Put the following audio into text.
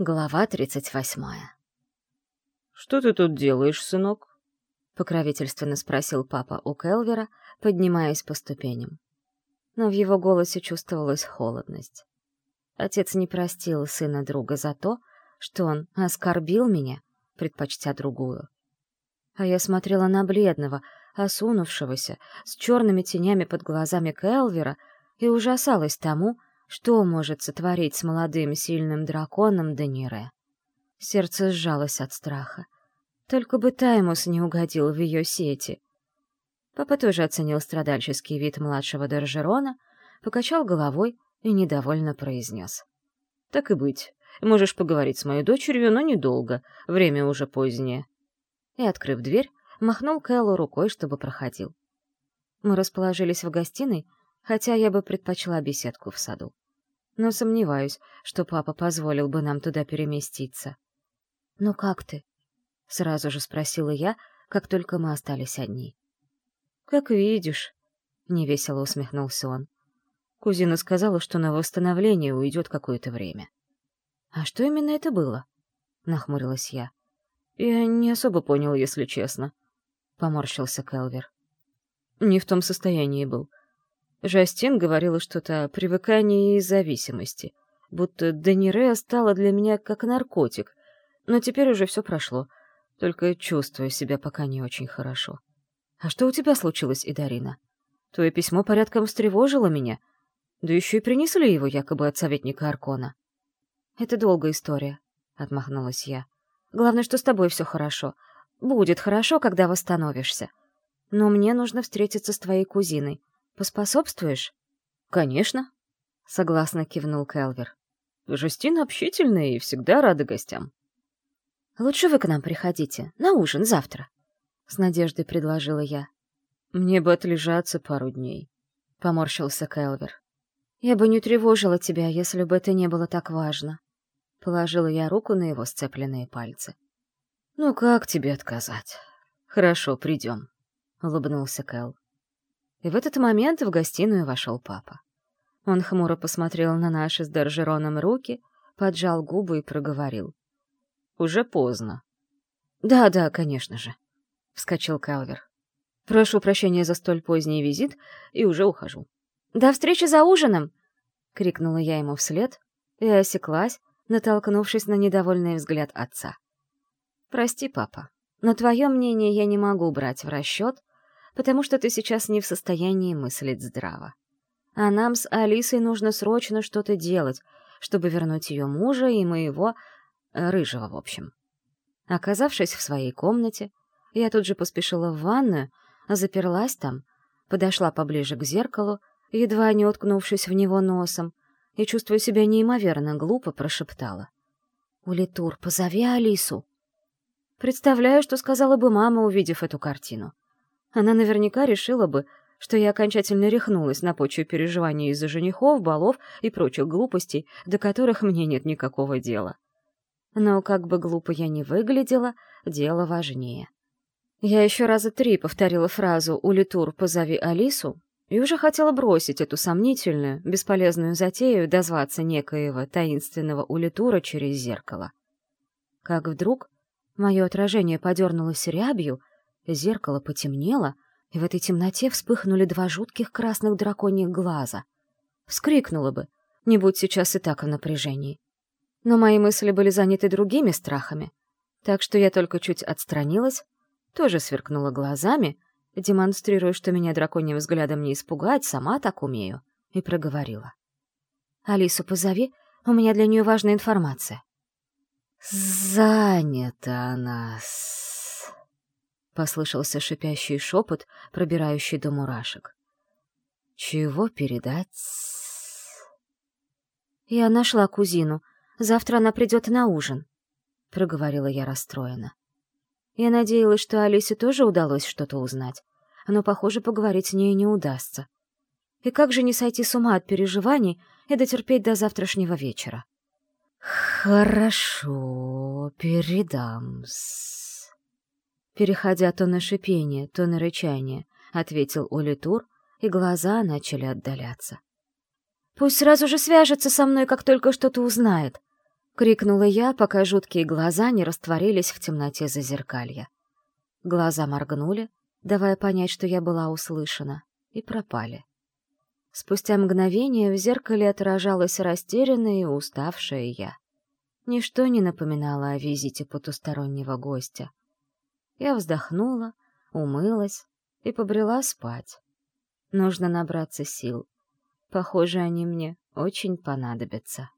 Глава тридцать восьмая. «Что ты тут делаешь, сынок?» — покровительственно спросил папа у Келвера, поднимаясь по ступеням. Но в его голосе чувствовалась холодность. Отец не простил сына друга за то, что он оскорбил меня, предпочтя другую. А я смотрела на бледного, осунувшегося, с черными тенями под глазами Келвера и ужасалась тому, что может сотворить с молодым сильным драконом Данире? Сердце сжалось от страха. Только бы Таймус не угодил в ее сети. Папа тоже оценил страдальческий вид младшего Доржерона, покачал головой и недовольно произнес. «Так и быть. Можешь поговорить с моей дочерью, но недолго. Время уже позднее». И, открыв дверь, махнул Кэллу рукой, чтобы проходил. Мы расположились в гостиной, хотя я бы предпочла беседку в саду. Но сомневаюсь, что папа позволил бы нам туда переместиться. «Ну как ты?» — сразу же спросила я, как только мы остались одни. «Как видишь», — невесело усмехнулся он. Кузина сказала, что на восстановление уйдет какое-то время. «А что именно это было?» — нахмурилась я. «Я не особо понял, если честно», — поморщился Келвер. «Не в том состоянии был. Жастин говорила что-то о привыкании и зависимости, будто Денире стала для меня как наркотик, но теперь уже все прошло, только чувствую себя пока не очень хорошо. А что у тебя случилось, Идарина? Твое письмо порядком встревожило меня, да еще и принесли его якобы от советника Аркона. Это долгая история, — отмахнулась я. Главное, что с тобой все хорошо. Будет хорошо, когда восстановишься. Но мне нужно встретиться с твоей кузиной. Поспособствуешь? Конечно, согласно кивнул Келвер. Жестина общительная и всегда рада гостям. Лучше вы к нам приходите, на ужин завтра, с надеждой предложила я. Мне бы отлежаться пару дней, поморщился Келвер. Я бы не тревожила тебя, если бы это не было так важно. Положила я руку на его сцепленные пальцы. «Ну как тебе отказать? Хорошо, придем», — улыбнулся Кэл. И в этот момент в гостиную вошел папа. Он хмуро посмотрел на наши с Доржероном руки, поджал губы и проговорил. «Уже поздно». «Да, да, конечно же», — вскочил Калвер. «Прошу прощения за столь поздний визит и уже ухожу». «До встречи за ужином!» — крикнула я ему вслед и осеклась, натолкнувшись на недовольный взгляд отца. «Прости, папа, но твое мнение я не могу брать в расчет, потому что ты сейчас не в состоянии мыслить здраво. А нам с Алисой нужно срочно что-то делать, чтобы вернуть ее мужа и моего... Э, рыжего, в общем. Оказавшись в своей комнате, я тут же поспешила в ванную, заперлась там, подошла поближе к зеркалу, едва не уткнувшись в него носом, и, чувствуя себя неимоверно глупо, прошептала. «Улитур, позови Алису!» Представляю, что сказала бы мама, увидев эту картину. Она наверняка решила бы, что я окончательно рехнулась на почве переживаний из-за женихов, балов и прочих глупостей, до которых мне нет никакого дела. Но как бы глупо я ни выглядела, дело важнее. Я еще раза три повторила фразу «Улитур, позови Алису» и уже хотела бросить эту сомнительную, бесполезную затею дозваться некоего таинственного Улитура через зеркало. Как вдруг мое отражение подернулось рябью, Зеркало потемнело, и в этой темноте вспыхнули два жутких красных драконьих глаза. Вскрикнула бы, не будь сейчас и так в напряжении. Но мои мысли были заняты другими страхами, так что я только чуть отстранилась, тоже сверкнула глазами, демонстрируя, что меня драконьим взглядом не испугать, сама так умею, и проговорила. «Алису позови, у меня для нее важная информация». «Занята она — послышался шипящий шепот, пробирающий до мурашек. «Чего передать?» «Я нашла кузину. Завтра она придет на ужин», — проговорила я расстроенно. Я надеялась, что Алисе тоже удалось что-то узнать, но, похоже, поговорить с ней не удастся. И как же не сойти с ума от переживаний и дотерпеть до завтрашнего вечера? «Хорошо, передам-с», переходя то на шипение, то на рычание, ответил Олитур, и глаза начали отдаляться. «Пусть сразу же свяжется со мной, как только что-то узнает», — крикнула я, пока жуткие глаза не растворились в темноте зазеркалья. Глаза моргнули, давая понять, что я была услышана, и пропали. Спустя мгновение в зеркале отражалась растерянная и уставшая я. Ничто не напоминало о визите потустороннего гостя. Я вздохнула, умылась и побрела спать. Нужно набраться сил. Похоже, они мне очень понадобятся.